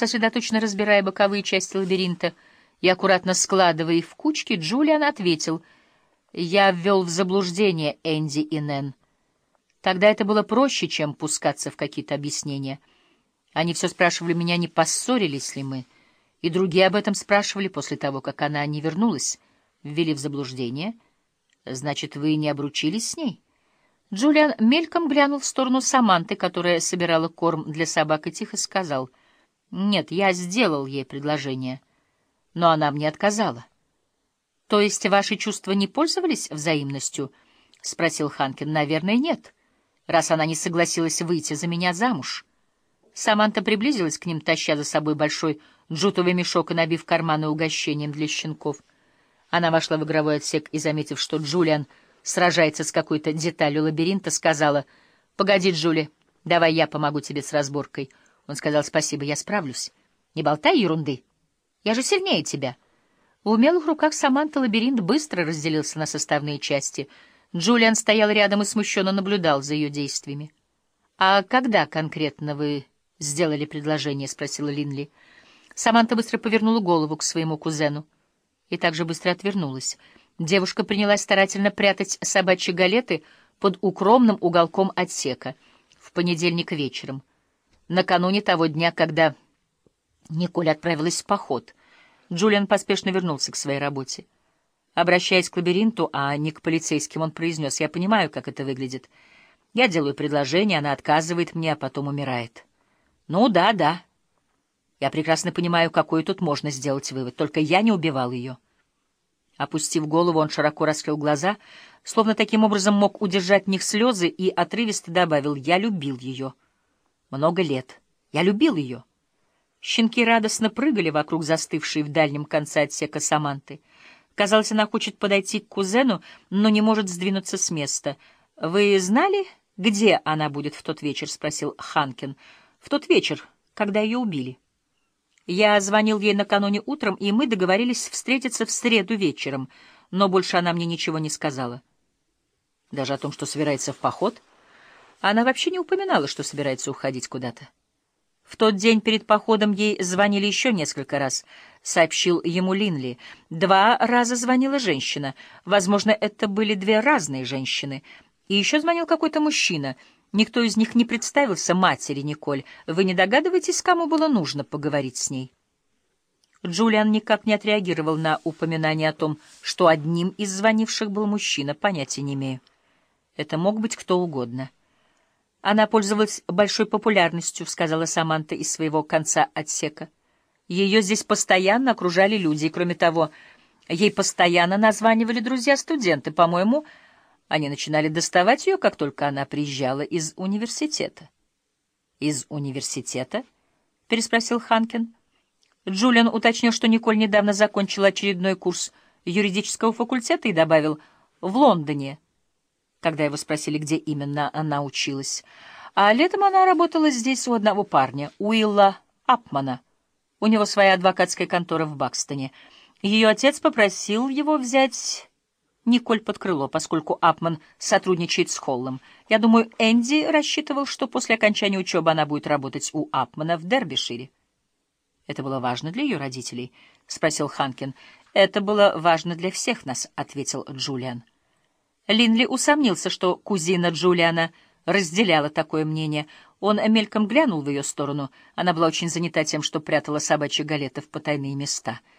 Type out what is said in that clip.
Сосредоточенно разбирая боковые части лабиринта и аккуратно складывая их в кучки, Джулиан ответил, «Я ввел в заблуждение Энди и Нэн. Тогда это было проще, чем пускаться в какие-то объяснения. Они все спрашивали меня, не поссорились ли мы, и другие об этом спрашивали после того, как она не вернулась. Ввели в заблуждение. Значит, вы не обручились с ней?» Джулиан мельком глянул в сторону Саманты, которая собирала корм для собак, и тихо сказал, «Нет, я сделал ей предложение, но она мне отказала». «То есть ваши чувства не пользовались взаимностью?» — спросил Ханкин. «Наверное, нет, раз она не согласилась выйти за меня замуж». Саманта приблизилась к ним, таща за собой большой джутовый мешок и набив карманы угощением для щенков. Она вошла в игровой отсек и, заметив, что Джулиан сражается с какой-то деталью лабиринта, сказала, «Погоди, Джули, давай я помогу тебе с разборкой». Он сказал, «Спасибо, я справлюсь. Не болтай ерунды. Я же сильнее тебя». В умелых руках Саманты лабиринт быстро разделился на составные части. Джулиан стоял рядом и смущенно наблюдал за ее действиями. «А когда конкретно вы сделали предложение?» — спросила Линли. Саманта быстро повернула голову к своему кузену и также быстро отвернулась. Девушка принялась старательно прятать собачьи галеты под укромным уголком отсека в понедельник вечером, накануне того дня, когда Николь отправилась в поход. Джулиан поспешно вернулся к своей работе. Обращаясь к лабиринту, а не к полицейским, он произнес, «Я понимаю, как это выглядит. Я делаю предложение, она отказывает мне, а потом умирает». «Ну да, да. Я прекрасно понимаю, какой тут можно сделать вывод, только я не убивал ее». Опустив голову, он широко раскрыл глаза, словно таким образом мог удержать в них слезы, и отрывисто добавил «Я любил ее. Много лет. Я любил ее». Щенки радостно прыгали вокруг застывшей в дальнем конце отсека Саманты. Казалось, она хочет подойти к кузену, но не может сдвинуться с места. «Вы знали, где она будет в тот вечер?» — спросил Ханкин. «В тот вечер, когда ее убили». Я звонил ей накануне утром, и мы договорились встретиться в среду вечером, но больше она мне ничего не сказала. Даже о том, что собирается в поход. Она вообще не упоминала, что собирается уходить куда-то. В тот день перед походом ей звонили еще несколько раз, сообщил ему Линли. Два раза звонила женщина. Возможно, это были две разные женщины. И еще звонил какой-то мужчина — Никто из них не представился матери Николь. Вы не догадываетесь, кому было нужно поговорить с ней? Джулиан никак не отреагировал на упоминание о том, что одним из звонивших был мужчина, понятия не имею. Это мог быть кто угодно. Она пользовалась большой популярностью, сказала Саманта из своего конца отсека. Ее здесь постоянно окружали люди, и, кроме того, ей постоянно названивали друзья-студенты. По-моему, они начинали доставать ее, как только она приезжала из университета. «Из университета?» — переспросил Ханкин. Джулиан уточнил, что Николь недавно закончила очередной курс юридического факультета и добавил «в Лондоне», когда его спросили, где именно она училась. А летом она работала здесь у одного парня, Уилла Апмана. У него своя адвокатская контора в Бакстоне. Ее отец попросил его взять Николь под крыло, поскольку Апман сотрудничает с Холлом. Я думаю, Энди рассчитывал, что после окончания учебы она будет работать у Апмана в Дербишире. «Это было важно для ее родителей?» — спросил Ханкин. «Это было важно для всех нас», — ответил Джулиан. Линли усомнился, что кузина Джулиана разделяла такое мнение. Он мельком глянул в ее сторону. Она была очень занята тем, что прятала собачьи галеты в потайные места —